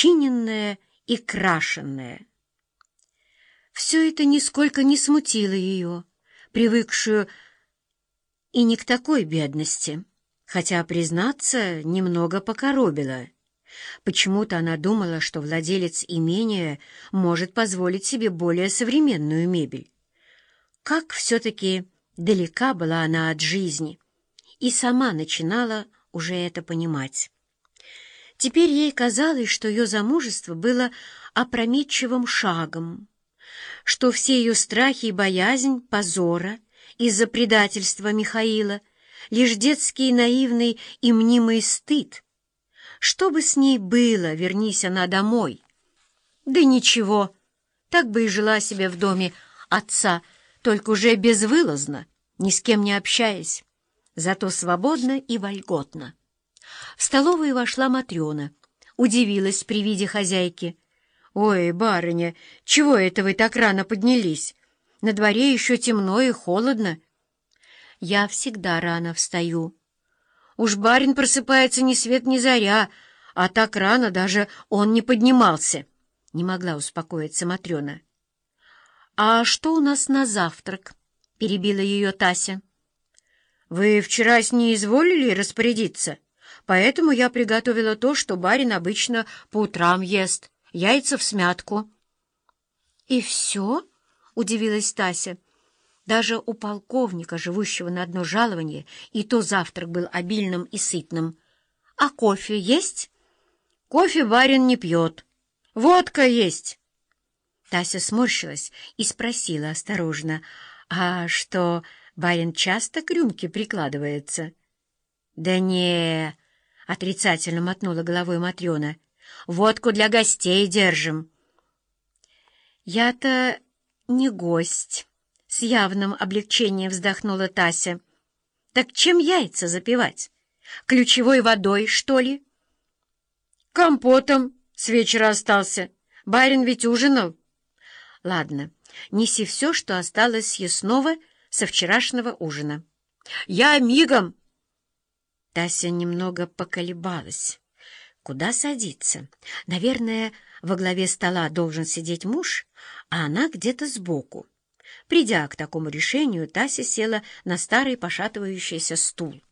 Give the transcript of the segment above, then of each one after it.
чиненное и крашенное. Все это нисколько не смутило ее, привыкшую и не к такой бедности, хотя, признаться, немного покоробило. Почему-то она думала, что владелец имения может позволить себе более современную мебель. Как все-таки далека была она от жизни, и сама начинала уже это понимать. Теперь ей казалось, что ее замужество было опрометчивым шагом, что все ее страхи и боязнь позора из-за предательства Михаила — лишь детский наивный и мнимый стыд. Что бы с ней было, вернись она домой? Да ничего, так бы и жила себе в доме отца, только уже безвылазно, ни с кем не общаясь, зато свободно и вольготно. В столовую вошла Матрена, удивилась при виде хозяйки. «Ой, барыня, чего это вы так рано поднялись? На дворе еще темно и холодно». «Я всегда рано встаю. Уж барин просыпается ни свет ни заря, а так рано даже он не поднимался». Не могла успокоиться Матрена. «А что у нас на завтрак?» — перебила ее Тася. «Вы вчера с ней изволили распорядиться?» Поэтому я приготовила то, что барин обычно по утрам ест — яйца в смятку. — И все? — удивилась Тася. Даже у полковника, живущего на одно жалование, и то завтрак был обильным и сытным. — А кофе есть? — Кофе барин не пьет. Водка есть. Тася сморщилась и спросила осторожно, «А что, барин часто к рюмке прикладывается?» «Да не, — отрицательно мотнула головой Матрена. «Водку для гостей держим». «Я-то не гость», — с явным облегчением вздохнула Тася. «Так чем яйца запивать? Ключевой водой, что ли?» «Компотом с вечера остался. Барин ведь ужинал». «Ладно, неси все, что осталось съестного со вчерашнего ужина». «Я мигом!» Тася немного поколебалась. Куда садиться? Наверное, во главе стола должен сидеть муж, а она где-то сбоку. Придя к такому решению, Тася села на старый пошатывающийся стул.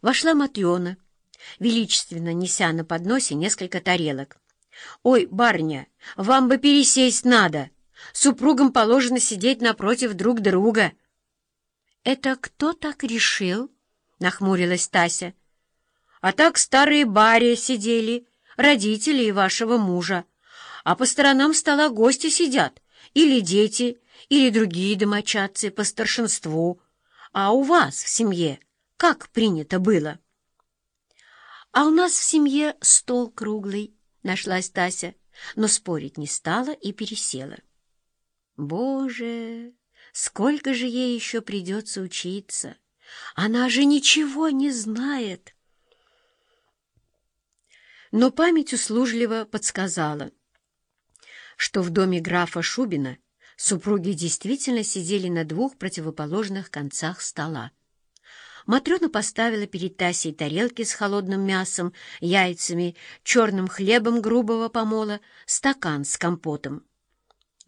Вошла Матрена, величественно неся на подносе несколько тарелок. «Ой, барыня, вам бы пересесть надо! Супругам положено сидеть напротив друг друга!» «Это кто так решил?» — нахмурилась Тася. «А так старые бари сидели, родители вашего мужа, а по сторонам стола гости сидят, или дети, или другие домочадцы по старшинству. А у вас в семье как принято было?» «А у нас в семье стол круглый», — нашлась Тася, но спорить не стала и пересела. «Боже, сколько же ей еще придется учиться!» Она же ничего не знает. Но память услужливо подсказала, что в доме графа Шубина супруги действительно сидели на двух противоположных концах стола. Матрена поставила перед Тасей тарелки с холодным мясом, яйцами, черным хлебом грубого помола, стакан с компотом.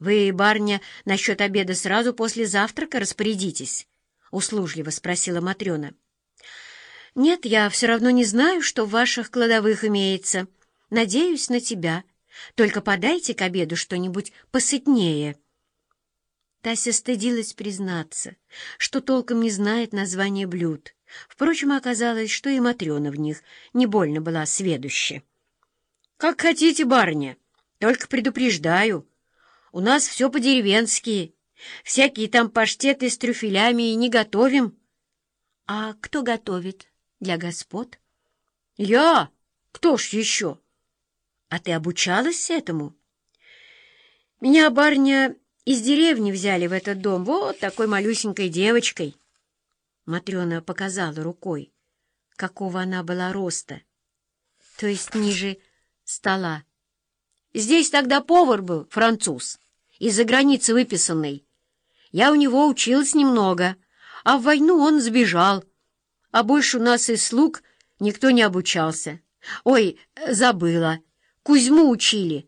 «Вы, барня, насчет обеда сразу после завтрака распорядитесь». — услужливо спросила Матрена. «Нет, я все равно не знаю, что в ваших кладовых имеется. Надеюсь на тебя. Только подайте к обеду что-нибудь посытнее». Тася стыдилась признаться, что толком не знает название блюд. Впрочем, оказалось, что и Матрена в них не больно была сведуща. «Как хотите, барыня, только предупреждаю. У нас все по-деревенски». Всякие там паштеты с трюфелями не готовим. — А кто готовит для господ? — Я? Кто ж еще? — А ты обучалась этому? — Меня, барня, из деревни взяли в этот дом вот такой малюсенькой девочкой. Матрена показала рукой, какого она была роста, то есть ниже стола. Здесь тогда повар был, француз, из-за границы выписанный. Я у него училась немного, а в войну он сбежал. А больше у нас из слуг никто не обучался. Ой, забыла. Кузьму учили.